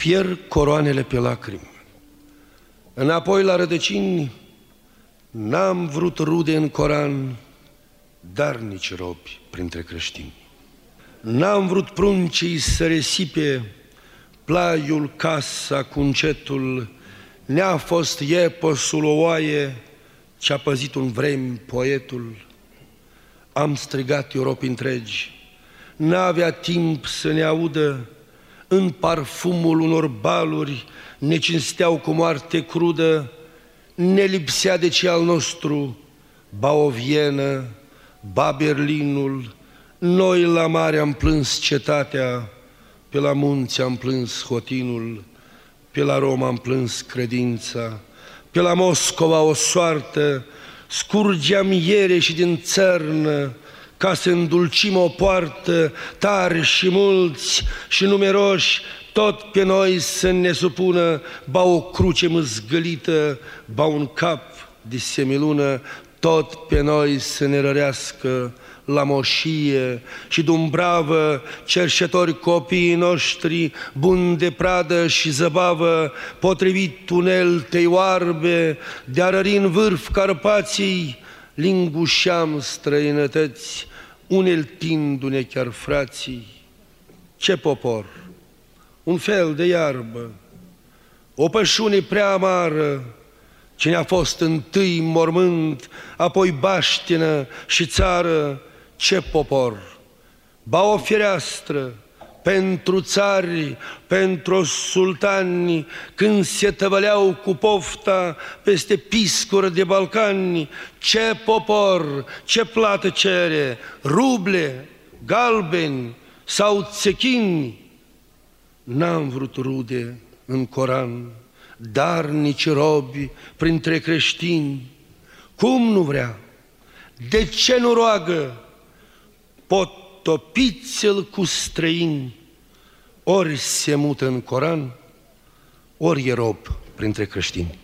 pierd coroanele pe lacrimi. Înapoi la rădăcini, n-am vrut rude în Coran, dar nici robi printre creștini. N-am vrut pruncii să resipe plaiul, casa cu încetul, ne-a fost eposul o oaie ce-a păzit un vrem poetul. Am strigat Europii întregi, n-avea timp să ne audă, în parfumul unor baluri ne cinsteau cu moarte crudă, ne lipsea de ce al nostru, ba o Vienă, ba Berlinul, noi la mare am plâns cetatea, pe la munți am plâns hotinul, pe la Roma am plâns credința, pe la Moscova o soartă, scurgeam iere și din țărnă, ca să îndulcim o poartă, tari și mulți și numeroși, tot pe noi să ne supună, ba o cruce măzgălită, ba un cap de semilună, tot pe noi să ne rărească la moșie și dumbravă, cerșetori copiii noștri, bun de pradă și zăbavă, potrivit tuneltei oarbe, de arări în vârf Carpații, lingușeam străinătăți, uneltindu-ne chiar frații. Ce popor! Un fel de iarbă, o pășune prea amară, Cine a fost întâi mormânt, apoi baștină și țară, ce popor! Ba o fereastră pentru țari, pentru sultani, când se tăvăleau cu pofta peste piscuri de Balcani, ce popor, ce plată cere, ruble, galbeni sau țechini. N-am vrut rude în Coran, dar nici robi printre creștini. Cum nu vrea? De ce nu roagă? Potopiți-l cu străini, ori se mută în Coran, ori e rob printre creștini.